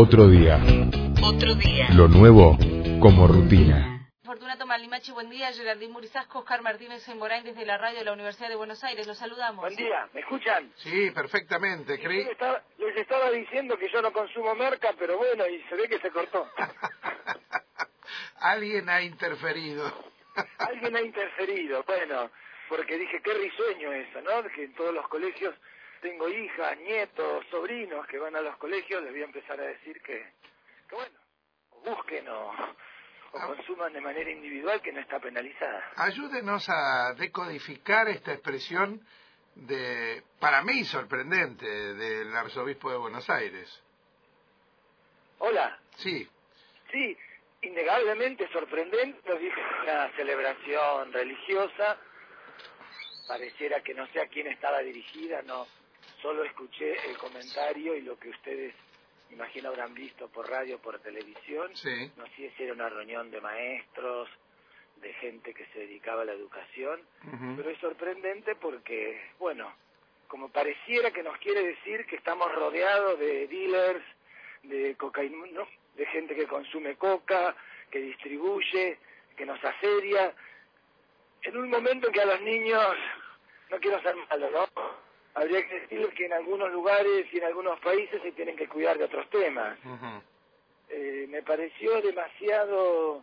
Otro día. Otro día. Lo nuevo como rutina. Fortunato Malimachi, buen día. Gerardín Murizasco, Oscar Martínez en Morain desde la radio de la Universidad de Buenos Aires. Los saludamos. Buen día, ¿me escuchan? Sí, perfectamente. Les Creí... estaba, les estaba diciendo que yo no consumo merca, pero bueno, y se ve que se cortó. Alguien ha interferido. Alguien ha interferido, bueno, porque dije, qué risueño eso, ¿no? Que en todos los colegios tengo hijas, nietos, sobrinos que van a los colegios, les voy a empezar a decir que, que bueno, o busquen o, o consuman de manera individual que no está penalizada. Ayúdenos a decodificar esta expresión de, para mí sorprendente, del arzobispo de Buenos Aires. Hola, Sí, sí, innegablemente sorprendente, lo dije, una celebración religiosa, pareciera que no sé a quién estaba dirigida, no, solo escuché el comentario y lo que ustedes imagino habrán visto por radio, por televisión, sí. no sé si era una reunión de maestros, de gente que se dedicaba a la educación, pero es sorprendente porque, bueno, como pareciera que nos quiere decir que estamos rodeados de dealers, de cocaína, ¿no? de gente que consume coca, que distribuye, que nos asedia, en un momento en que a los niños, no quiero ser malo, ¿no? Habría que decir que en algunos lugares y en algunos países se tienen que cuidar de otros temas. Eh, me pareció demasiado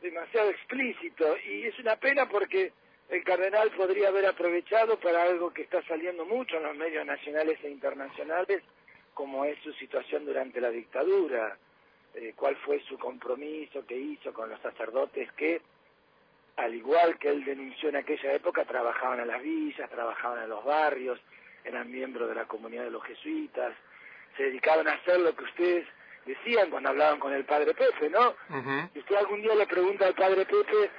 demasiado explícito y es una pena porque el cardenal podría haber aprovechado para algo que está saliendo mucho en los medios nacionales e internacionales como es su situación durante la dictadura eh, cuál fue su compromiso que hizo con los sacerdotes que al igual que él denunció en aquella época trabajaban en las villas trabajaban en los barrios eran miembros de la comunidad de los jesuitas se dedicaban a hacer lo que ustedes decían cuando hablaban con el padre Pepe, ¿no? Ujú. Si usted algún día le pregunta al padre Pepe,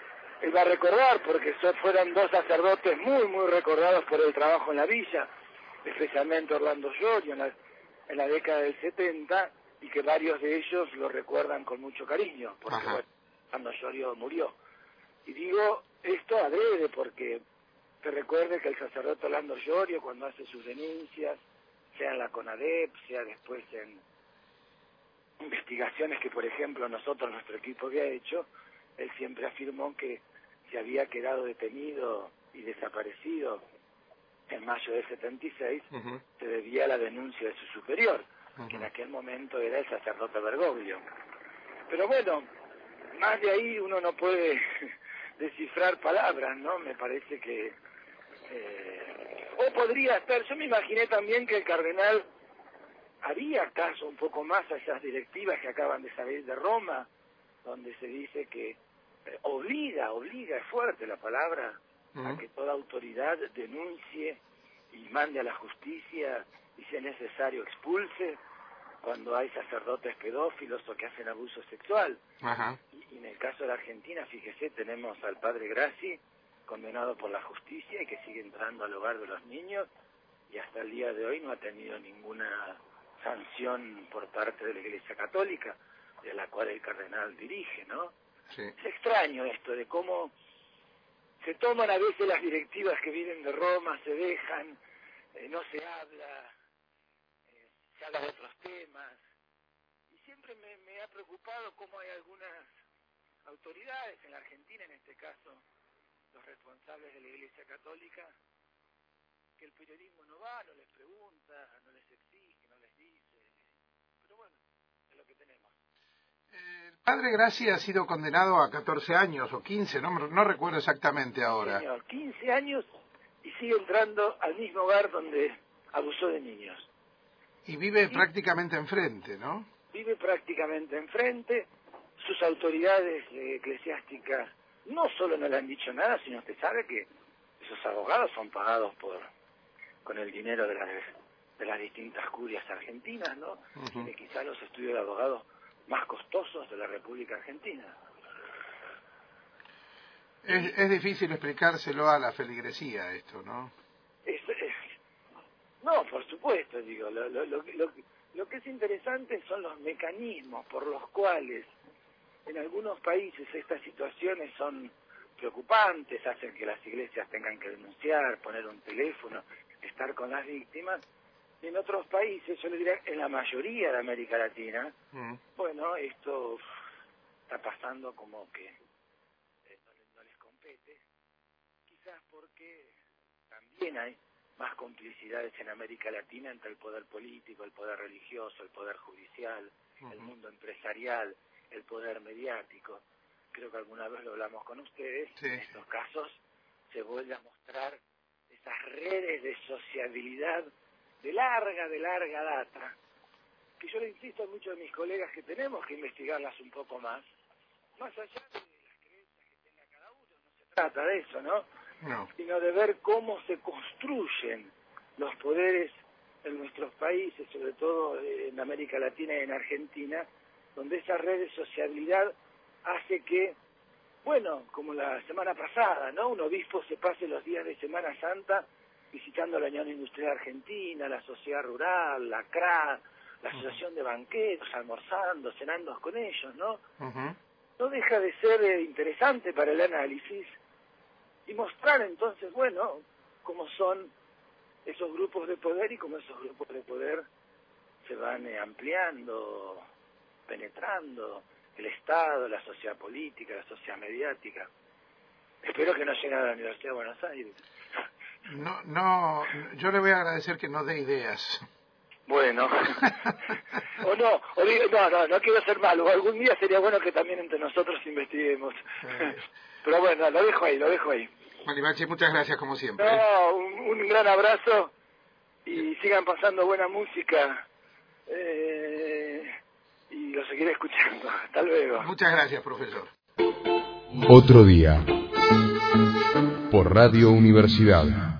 él va a recordar, porque fueron dos sacerdotes muy, muy recordados por el trabajo en la villa, especialmente Orlando Giorgio en la, en la década del 70, y que varios de ellos lo recuerdan con mucho cariño, porque Ajá. Orlando Giorgio murió. Y digo esto adrede, porque te recuerde que el sacerdote Orlando Giorgio, cuando hace sus denuncias, sea en la CONADEP, sea después en investigaciones que, por ejemplo, nosotros, nuestro equipo había hecho, él siempre afirmó que se había quedado detenido y desaparecido en mayo del 76 Ujú. se debía a la denuncia de su superior, que en aquel momento era el sacerdote Bergoglio. Pero bueno, más de ahí uno no puede descifrar palabras, ¿no? Me parece que... eh, o podría estar, yo me imaginé también que el cardenal había caso un poco más a esas directivas que acaban de salir de Roma, donde se dice que eh, obliga, obliga, es fuerte la palabra, a que toda autoridad denuncie y mande a la justicia y si es necesario expulse cuando hay sacerdotes pedófilos o que hacen abuso sexual. Y, y en el caso de la Argentina, fíjese, tenemos al padre Graci condenado por la justicia y que sigue entrando al hogar de los niños y hasta el día de hoy no ha tenido ninguna sanción por parte de la Iglesia Católica, de la cual el cardenal dirige, ¿no? Sí. Es extraño esto de cómo se toman a veces las directivas que vienen de Roma, se dejan, eh, no se habla, eh, se habla de otros temas. Y siempre me, me ha preocupado cómo hay algunas autoridades en la Argentina, en este caso los responsables de la Iglesia Católica, que el periodismo no va, no les pregunta, no les exige, no les dice. Pero bueno, es lo que tenemos. El padre Gracia ha sido condenado a 14 años o 15, no, no recuerdo exactamente ahora. Señor, 15 años y sigue entrando al mismo hogar donde abusó de niños. Y vive prácticamente enfrente, ¿no? Vive prácticamente enfrente, sus autoridades eh, eclesiásticas no solo no le han dicho nada, sino usted sabe que esos abogados son pagados por con el dinero de las, de las distintas curias argentinas, ¿no? Tiene quizás los estudios de abogados más costosos de la República Argentina. Es, es difícil explicárselo a la feligresía esto, ¿no? Es- es- no, por supuesto, digo, lo, lo, lo- lo que es interesante son los mecanismos por los cuales en algunos países estas situaciones son preocupantes, hacen que las iglesias tengan que denunciar, poner un teléfono, estar con las víctimas, En otros países, yo le diría, en la mayoría de América Latina, Mm. bueno, esto está pasando como que eh, no, no les compete, quizás porque también hay más complicidades en América Latina entre el poder político, el poder religioso, el poder judicial, el mundo empresarial, el poder mediático. Creo que alguna vez lo hablamos con ustedes. Sí. En estos casos se vuelve a mostrar esas redes de sociabilidad de larga, de larga data, que yo le insisto a muchos de mis colegas que tenemos que investigarlas un poco más, más allá de las creencias que tenga cada uno, no se trata de eso, ¿no? No. sino de ver cómo se construyen los poderes en nuestros países, sobre todo en América Latina y en Argentina, donde esa red de sociabilidad hace que, bueno, como la semana pasada, ¿no? Un obispo se pase los días de Semana Santa visitando la Unión Industrial Argentina, la Sociedad Rural, la CRA, la Asociación de Banqueros, almorzando, cenando con ellos, ¿no? No deja de ser eh, interesante para el análisis y mostrar entonces, bueno, cómo son esos grupos de poder y cómo esos grupos de poder se van eh, ampliando, el Estado, la sociedad política, la sociedad mediática. Espero que no lleguen a la Universidad de Buenos Aires. No, no, yo le voy a agradecer que no dé ideas. Bueno, o no, o digo, no, no, no quiero ser malo, algún día sería bueno que también entre nosotros investiguemos. Pero bueno, lo dejo ahí, lo dejo ahí. Marimachi, muchas gracias como siempre. No, un, un gran abrazo y sigan pasando buena música eh, lo seguiré escuchando. Hasta luego. Muchas gracias, profesor. Otro día. Por Radio Universidad.